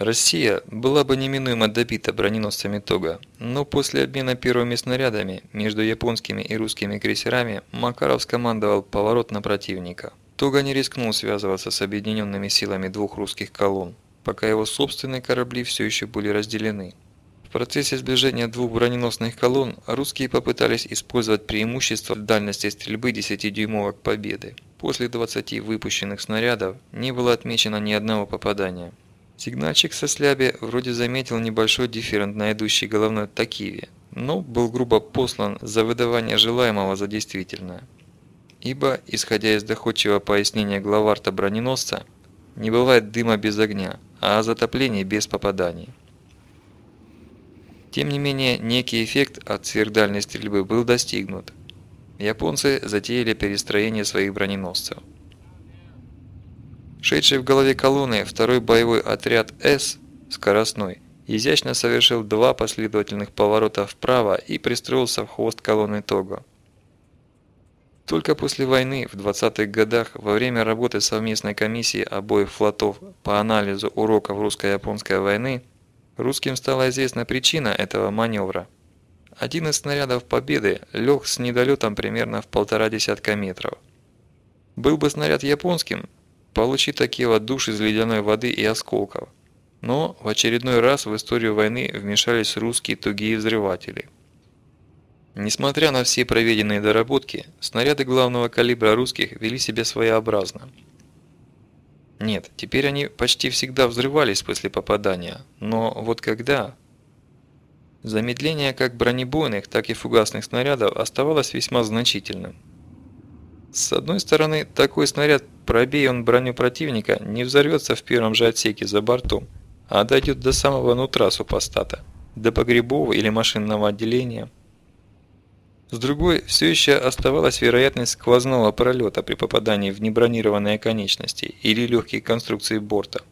Россия была бы неминуемо добита броненосцами Тога, но после обмена первыми снарядами между японскими и русскими крейсерами Макаров скомандовал поворот на противника. Тога не рискнул связываться с объединенными силами двух русских колонн, пока его собственные корабли все еще были разделены. В процессе сближения двух броненосных колонн русские попытались использовать преимущество дальности стрельбы 10-дюймовок Победы. После 20 выпущенных снарядов не было отмечено ни одного попадания. Сигнальщик со сляби вроде заметил небольшой дифферент на идущей головной такиве, но был грубо послан за выдавание желаемого за действительное. Ибо, исходя из доходчивого пояснения главарта броненосца, не бывает дыма без огня, а затопление без попаданий. Тем не менее, некий эффект от сверхдальной стрельбы был достигнут. Японцы затеяли перестроение своих броненосцев. Шедший в голове колонны второй боевой отряд «С» скоростной изящно совершил два последовательных поворота вправо и пристроился в хвост колонны Того. Только после войны, в 20-х годах, во время работы совместной комиссии обоих флотов по анализу уроков русско-японской войны, русским стала известна причина этого маневра. Один из снарядов «Победы» лег с недолетом примерно в полтора десятка метров. Был бы снаряд японским, Получи такие вот душ из ледяной воды и осколков. Но в очередной раз в историю войны вмешались русские тугие взрыватели. Несмотря на все проведенные доработки, снаряды главного калибра русских вели себя своеобразно. Нет, теперь они почти всегда взрывались после попадания, но вот когда... Замедление как бронебойных, так и фугасных снарядов оставалось весьма значительным. С одной стороны, такой снаряд, пробей он броню противника, не взорвется в первом же отсеке за бортом, а дойдет до самого нутра супостата, до погребового или машинного отделения. С другой, все еще оставалась вероятность сквозного пролета при попадании в небронированные конечности или легкие конструкции борта.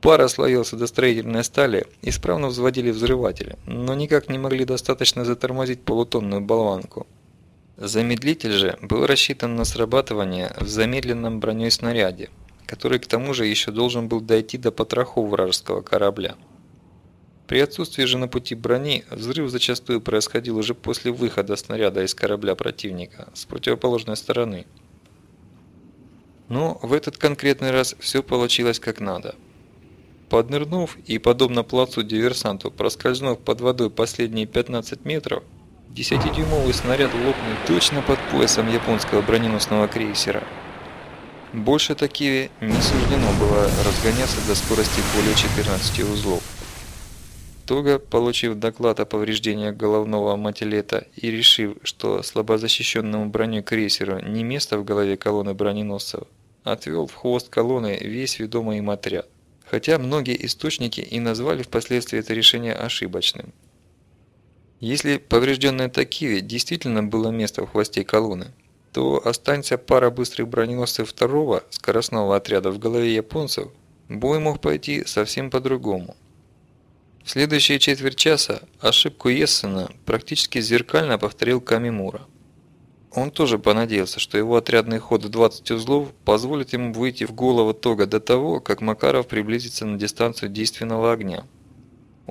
Пара слоев судостроительной стали исправно взводили взрыватели, но никак не могли достаточно затормозить полутонную болванку. Замедлитель же был рассчитан на срабатывание в замедленном броней снаряде, который к тому же еще должен был дойти до потрохов вражеского корабля. При отсутствии же на пути брони взрыв зачастую происходил уже после выхода снаряда из корабля противника с противоположной стороны. Но в этот конкретный раз все получилось как надо. Поднырнув и, подобно плацу-диверсанту, проскользнув под водой последние 15 метров, Десятидюймовый снаряд лопнул точно под поясом японского броненосного крейсера. Больше такие не суждено было разгоняться до скорости более 14 узлов. Тога, получив доклад о повреждениях головного мателета и решив, что слабозащищенному броней крейсеру не место в голове колонны броненосцев, отвел в хвост колонны весь ведомый им отряд. Хотя многие источники и назвали впоследствии это решение ошибочным. Если поврежденной Такиве действительно было место в хвосте колонны, то останься пара быстрых броненосцев второго скоростного отряда в голове японцев, бой мог пойти совсем по-другому. В следующие четверть часа ошибку Ессена практически зеркально повторил Камимура. Он тоже понадеялся, что его отрядный ход в 20 узлов позволит ему выйти в голову Тога до того, как Макаров приблизится на дистанцию действенного огня.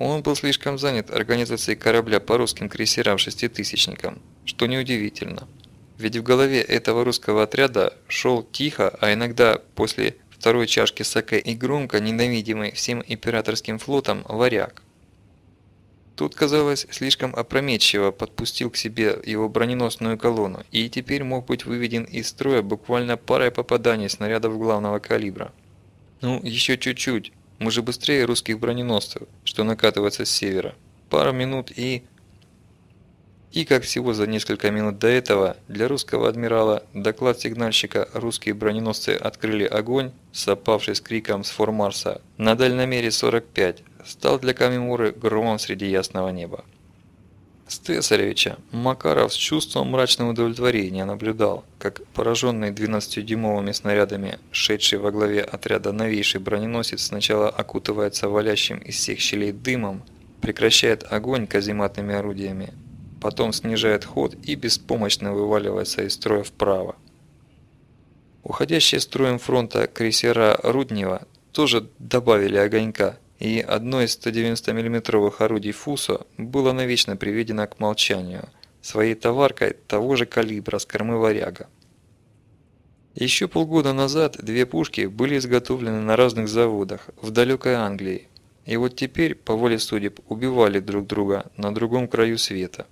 Он был слишком занят организацией корабля по русским крейсерам-шеститысячникам, что неудивительно. Ведь в голове этого русского отряда шел тихо, а иногда после второй чашки саке и громко ненавидимый всем императорским флотом варяг. Тут, казалось, слишком опрометчиво подпустил к себе его броненосную колонну и теперь мог быть выведен из строя буквально парой попаданий снарядов главного калибра. Ну, еще чуть-чуть, мы же быстрее русских броненосцев, что накатывается с севера. Пару минут и... И как всего за несколько минут до этого, для русского адмирала доклад сигнальщика «Русские броненосцы открыли огонь», сопавший с криком с Формарса на дальномере 45, стал для Камимуры громом среди ясного неба. С Тесаревича Макаров с чувством мрачного удовлетворения наблюдал, как пораженный 12-дюймовыми снарядами, шедший во главе отряда новейший броненосец сначала окутывается валящим из всех щелей дымом, прекращает огонь казематными орудиями, потом снижает ход и беспомощно вываливается из строя вправо. Уходящие строем фронта крейсера Руднева тоже добавили огонька и одно из 190 миллиметровых орудий Фусо было навечно приведено к молчанию своей товаркой того же калибра с кормы «Варяга». Еще полгода назад две пушки были изготовлены на разных заводах в далекой Англии, и вот теперь, по воле судеб, убивали друг друга на другом краю света.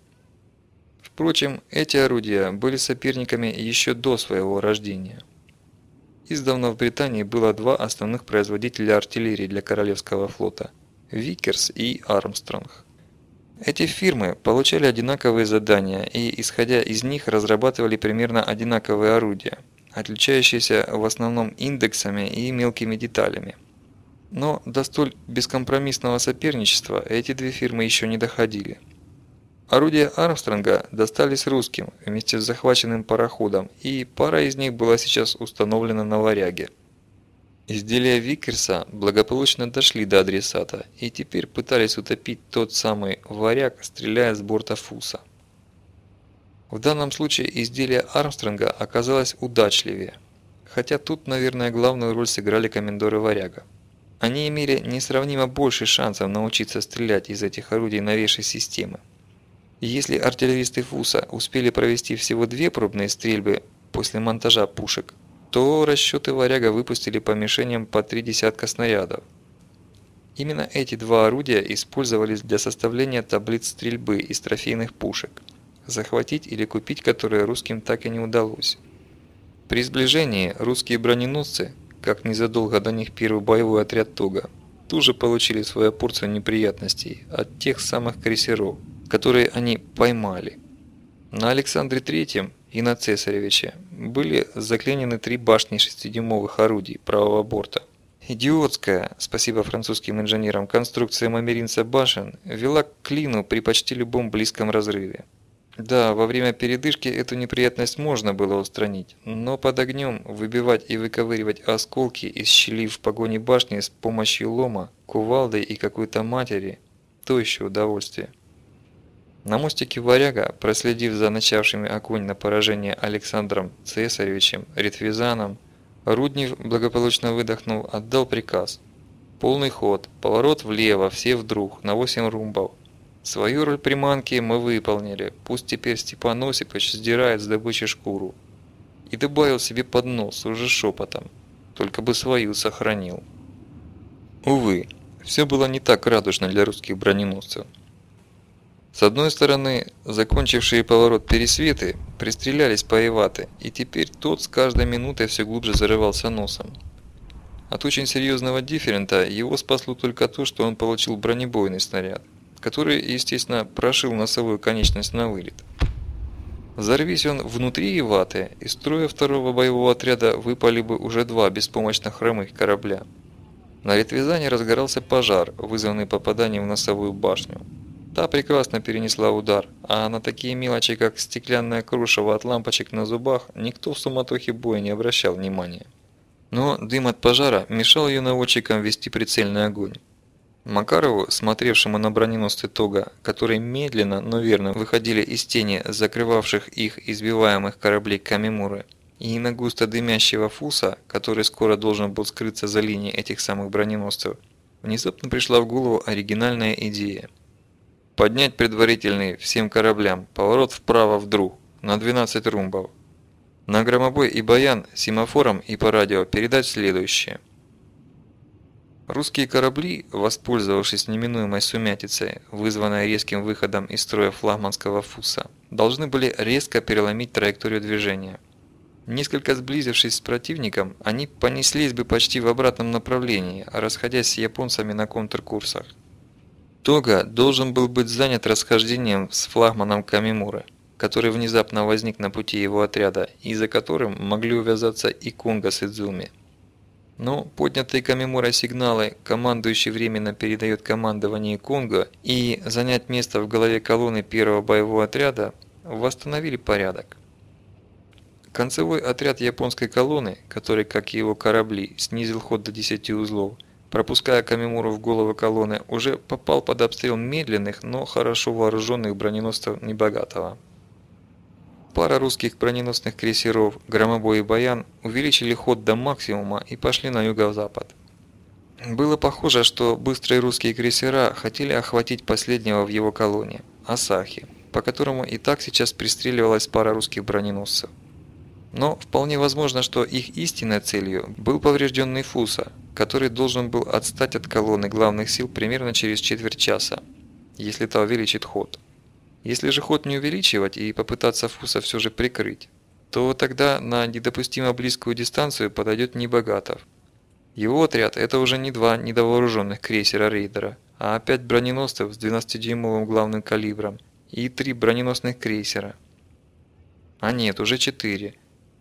Впрочем, эти орудия были соперниками еще до своего рождения. Издавна в Британии было два основных производителя артиллерии для Королевского флота – Викерс и Армстронг. Эти фирмы получали одинаковые задания и, исходя из них, разрабатывали примерно одинаковые орудия, отличающиеся в основном индексами и мелкими деталями – но до столь бескомпромиссного соперничества эти две фирмы еще не доходили. Орудия Армстронга достались русским вместе с захваченным пароходом, и пара из них была сейчас установлена на варяге. Изделия Викерса благополучно дошли до адресата и теперь пытались утопить тот самый варяг, стреляя с борта Фуса. В данном случае изделие Армстронга оказалось удачливее, хотя тут, наверное, главную роль сыграли комендоры варяга. Они имели несравнимо больше шансов научиться стрелять из этих орудий новейшей системы. Если артиллеристы ФУСа успели провести всего две пробные стрельбы после монтажа пушек, то расчеты «Варяга» выпустили по мишеням по три десятка снарядов. Именно эти два орудия использовались для составления таблиц стрельбы из трофейных пушек, захватить или купить которые русским так и не удалось. При сближении русские броненосцы как незадолго до них первый боевой отряд Тога, тоже получили свою порцию неприятностей от тех самых крейсеров, которые они поймали. На Александре Третьем и на Цесаревиче были заклинены три башни шестидюймовых орудий правого борта. Идиотская, спасибо французским инженерам, конструкция мамеринца башен вела к клину при почти любом близком разрыве. Да, во время передышки эту неприятность можно было устранить, но под огнем выбивать и выковыривать осколки из щели в погоне башни с помощью лома, кувалды и какой-то матери – то еще удовольствие. На мостике Варяга, проследив за начавшими огонь на поражение Александром Цесаревичем Ритвизаном, Руднев благополучно выдохнул, отдал приказ. Полный ход, поворот влево, все вдруг, на 8 румбов – Свою роль приманки мы выполнили, пусть теперь Степан Осипович сдирает с добычи шкуру. И добавил себе под нос уже шепотом, только бы свою сохранил. Увы, все было не так радужно для русских броненосцев. С одной стороны, закончившие поворот пересветы пристрелялись по Иваты, и теперь тот с каждой минутой все глубже зарывался носом. От очень серьезного дифферента его спасло только то, что он получил бронебойный снаряд – который, естественно, прошил носовую конечность на вылет. Взорвись он внутри Иваты, из строя второго боевого отряда выпали бы уже два беспомощно хромых корабля. На Ретвизане разгорался пожар, вызванный попаданием в носовую башню. Та прекрасно перенесла удар, а на такие мелочи, как стеклянное крушево от лампочек на зубах, никто в суматохе боя не обращал внимания. Но дым от пожара мешал ее наводчикам вести прицельный огонь. Макарову, смотревшему на броненосцы Тога, которые медленно, но верно выходили из тени закрывавших их избиваемых кораблей Камимуры, и на густо дымящего Фуса, который скоро должен был скрыться за линией этих самых броненосцев, внезапно пришла в голову оригинальная идея. Поднять предварительный всем кораблям поворот вправо вдруг, на 12 румбов. На громобой и баян семафором и по радио передать следующее. Русские корабли, воспользовавшись неминуемой сумятицей, вызванной резким выходом из строя флагманского фуса, должны были резко переломить траекторию движения. Несколько сблизившись с противником, они понеслись бы почти в обратном направлении, расходясь с японцами на контркурсах. Тога должен был быть занят расхождением с флагманом Камимуры, который внезапно возник на пути его отряда и за которым могли увязаться и Конго с Идзуми. Но поднятые Камимура сигналы командующий временно передает командование Конго и занять место в голове колонны первого боевого отряда восстановили порядок. Концевой отряд японской колонны, который, как и его корабли, снизил ход до 10 узлов, пропуская Камимуру в голову колонны, уже попал под обстрел медленных, но хорошо вооруженных броненосцев Небогатого. Пара русских броненосных крейсеров «Громобой» и «Баян» увеличили ход до максимума и пошли на юго-запад. Было похоже, что быстрые русские крейсера хотели охватить последнего в его колонии – Асахи, по которому и так сейчас пристреливалась пара русских броненосцев. Но вполне возможно, что их истинной целью был поврежденный Фуса, который должен был отстать от колонны главных сил примерно через четверть часа, если та увеличит ход. Если же ход не увеличивать и попытаться Фуса все же прикрыть, то тогда на недопустимо близкую дистанцию подойдет Небогатов. Его отряд – это уже не два недовооруженных крейсера-рейдера, а опять броненосцев с 12-дюймовым главным калибром и три броненосных крейсера. А нет, уже четыре.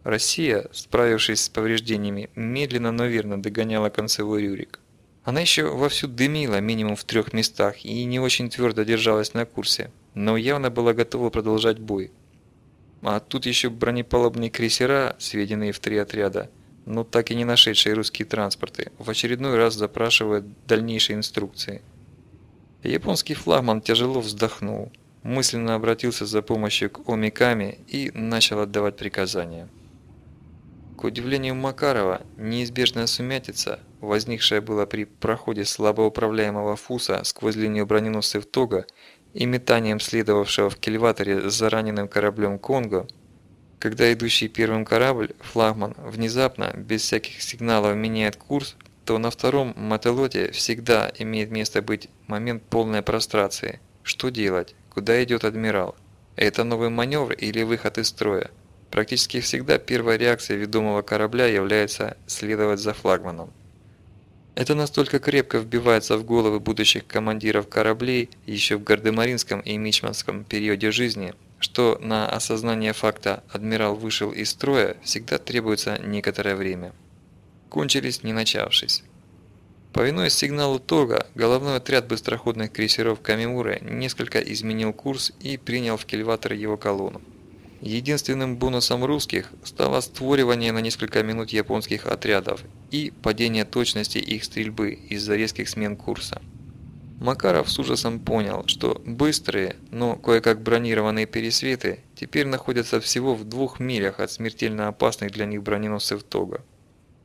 Россия, справившись с повреждениями, медленно, но верно догоняла концевой Рюрик. Она еще вовсю дымила минимум в трех местах и не очень твердо держалась на курсе, но явно была готова продолжать бой. А тут еще бронепалубные крейсера, сведенные в три отряда, но так и не нашедшие русские транспорты, в очередной раз запрашивают дальнейшие инструкции. Японский флагман тяжело вздохнул, мысленно обратился за помощью к Омиками и начал отдавать приказания. К удивлению Макарова, неизбежная сумятица, возникшая была при проходе слабоуправляемого фуса сквозь линию броненосцев Тога и метанием следовавшего в кильваторе за раненым кораблем Конго, когда идущий первым корабль, флагман, внезапно, без всяких сигналов меняет курс, то на втором мотолоте всегда имеет место быть момент полной прострации. Что делать? Куда идет адмирал? Это новый маневр или выход из строя? Практически всегда первая реакция ведомого корабля является следовать за флагманом. Это настолько крепко вбивается в головы будущих командиров кораблей еще в гардемаринском и мичманском периоде жизни, что на осознание факта «адмирал вышел из строя» всегда требуется некоторое время кончились не начавшись. Повинуясь сигналу торга, головной отряд быстроходных крейсеров Камимуры несколько изменил курс и принял в кильватор его колонну. Единственным бонусом русских стало створивание на несколько минут японских отрядов и падение точности их стрельбы из-за резких смен курса. Макаров с ужасом понял, что быстрые, но кое-как бронированные пересветы теперь находятся всего в двух милях от смертельно опасных для них броненосцев Тога.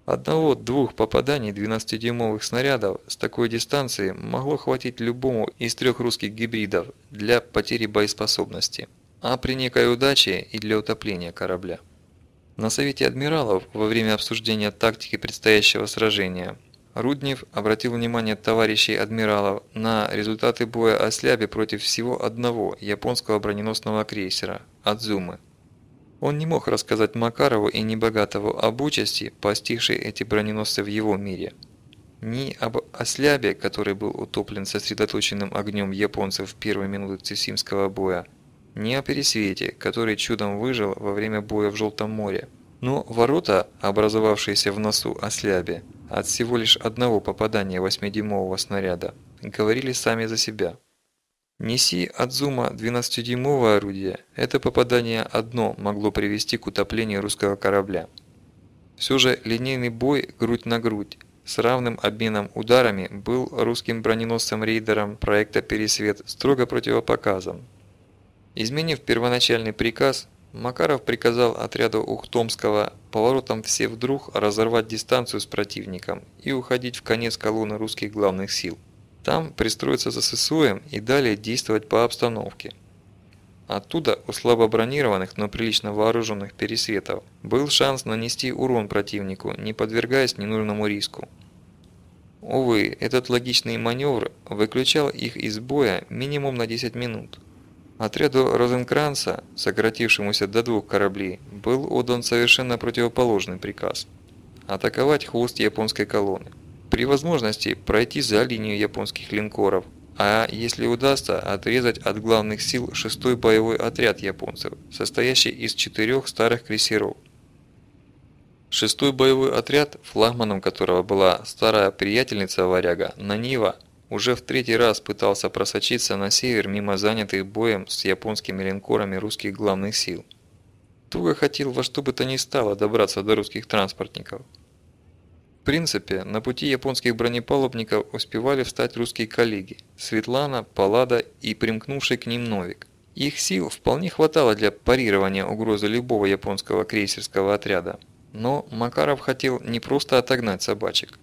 Одного-двух попаданий 12-дюймовых снарядов с такой дистанции могло хватить любому из трех русских гибридов для потери боеспособности, а при некой удаче и для утопления корабля. На Совете Адмиралов во время обсуждения тактики предстоящего сражения Руднев обратил внимание товарищей адмиралов на результаты боя о слябе против всего одного японского броненосного крейсера – Адзумы. Он не мог рассказать Макарову и Небогатову об участи, постигшей эти броненосцы в его мире. Ни об ослябе, который был утоплен сосредоточенным огнем японцев в первые минуты Цесимского боя, ни о Пересвете, который чудом выжил во время боя в Желтом море. Но ворота, образовавшиеся в носу ослябе, от всего лишь одного попадания 8-дюймового снаряда, говорили сами за себя. Неси от зума 12-дюймовое орудие, это попадание одно могло привести к утоплению русского корабля. Все же линейный бой грудь на грудь с равным обменом ударами был русским броненосцем-рейдером проекта «Пересвет» строго противопоказан. Изменив первоначальный приказ, Макаров приказал отряду Ухтомского поворотом все вдруг разорвать дистанцию с противником и уходить в конец колонны русских главных сил. Там пристроиться за ССУем и далее действовать по обстановке. Оттуда у слабо бронированных, но прилично вооруженных пересветов был шанс нанести урон противнику, не подвергаясь ненужному риску. Увы, этот логичный маневр выключал их из боя минимум на 10 минут. Отряду Розенкранца, сократившемуся до двух кораблей, был отдан совершенно противоположный приказ – атаковать хвост японской колонны при возможности пройти за линию японских линкоров, а если удастся, отрезать от главных сил шестой боевой отряд японцев, состоящий из четырех старых крейсеров. Шестой боевой отряд, флагманом которого была старая приятельница варяга Нанива, уже в третий раз пытался просочиться на север мимо занятых боем с японскими линкорами русских главных сил. Туго хотел во что бы то ни стало добраться до русских транспортников – в принципе, на пути японских бронепалубников успевали встать русские коллеги – Светлана, Паллада и примкнувший к ним Новик. Их сил вполне хватало для парирования угрозы любого японского крейсерского отряда. Но Макаров хотел не просто отогнать собачек.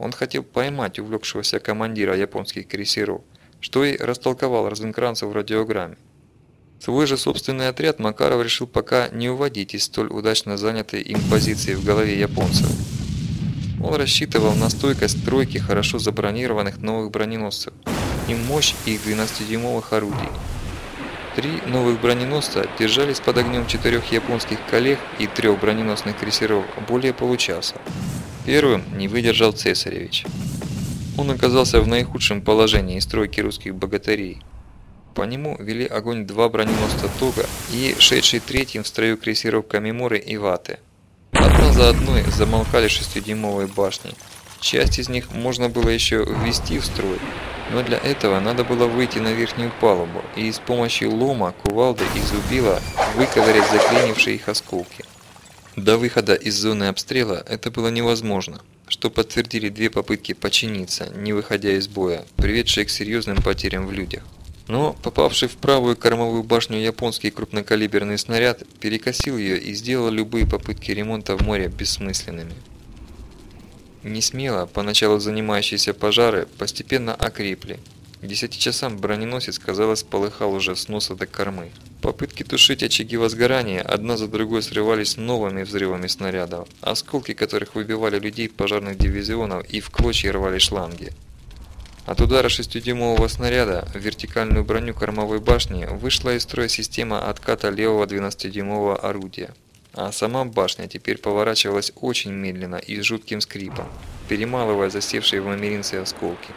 Он хотел поймать увлекшегося командира японских крейсеров, что и растолковал Розенкранцу в радиограмме. Свой же собственный отряд Макаров решил пока не уводить из столь удачно занятой им позиции в голове японцев. Он рассчитывал на стойкость тройки хорошо забронированных новых броненосцев и мощь их 12-дюймовых орудий. Три новых броненосца держались под огнем четырех японских коллег и трех броненосных крейсеров более получаса. Первым не выдержал Цесаревич. Он оказался в наихудшем положении из тройки русских богатырей. По нему вели огонь два броненосца Тога и шедший третьим в строю крейсеров Камиморы и Ваты. Одна за одной замолкали шестидюймовые башни. Часть из них можно было еще ввести в строй, но для этого надо было выйти на верхнюю палубу и с помощью лома, кувалды и зубила выковырять заклинившие их осколки. До выхода из зоны обстрела это было невозможно, что подтвердили две попытки починиться, не выходя из боя, приведшие к серьезным потерям в людях. Но попавший в правую кормовую башню японский крупнокалиберный снаряд перекосил ее и сделал любые попытки ремонта в море бессмысленными. Не смело, поначалу занимающиеся пожары постепенно окрепли. К 10 часам броненосец, казалось, полыхал уже с носа до кормы. Попытки тушить очаги возгорания одна за другой срывались новыми взрывами снарядов, осколки которых выбивали людей пожарных дивизионов и в клочья рвали шланги. От удара 6-дюймового снаряда в вертикальную броню кормовой башни вышла из строя система отката левого 12-дюймового орудия. А сама башня теперь поворачивалась очень медленно и с жутким скрипом, перемалывая засевшие в мамеринце осколки.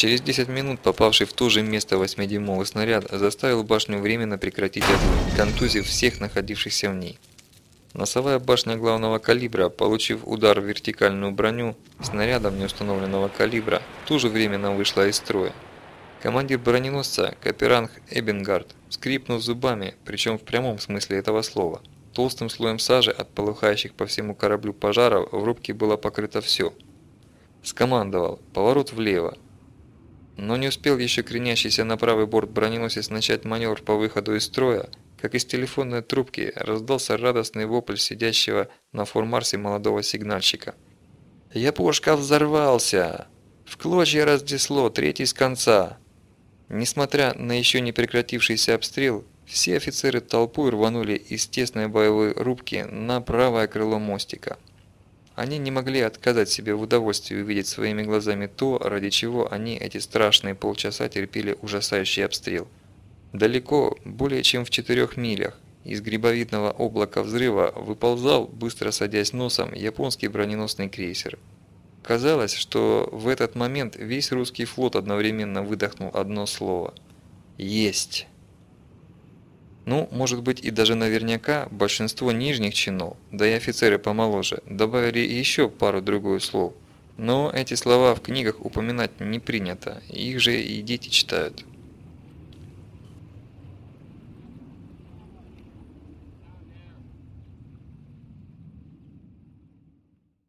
Через 10 минут попавший в то же место 8-дюймовый снаряд заставил башню временно прекратить огонь, контузив всех находившихся в ней. Носовая башня главного калибра, получив удар в вертикальную броню снарядом неустановленного калибра, тоже временно вышла из строя. Командир броненосца, Каперанг Эббингард, скрипнув зубами, причем в прямом смысле этого слова, Толстым слоем сажи от полыхающих по всему кораблю пожаров в рубке было покрыто все. Скомандовал «Поворот влево». Но не успел еще кренящийся на правый борт броненосец начать маневр по выходу из строя, как из телефонной трубки раздался радостный вопль сидящего на формарсе молодого сигнальщика. «Япошка взорвался! В клочья разнесло, третий с конца!» Несмотря на еще не прекратившийся обстрел, все офицеры толпой рванули из тесной боевой рубки на правое крыло мостика. Они не могли отказать себе в удовольствии увидеть своими глазами то, ради чего они эти страшные полчаса терпели ужасающий обстрел. Далеко, более чем в четырех милях, из грибовидного облака взрыва выползал, быстро садясь носом, японский броненосный крейсер. Казалось, что в этот момент весь русский флот одновременно выдохнул одно слово «Есть!». Ну, может быть и даже наверняка большинство нижних чинов, да и офицеры помоложе, добавили еще пару-другую слов. Но эти слова в книгах упоминать не принято, их же и дети читают.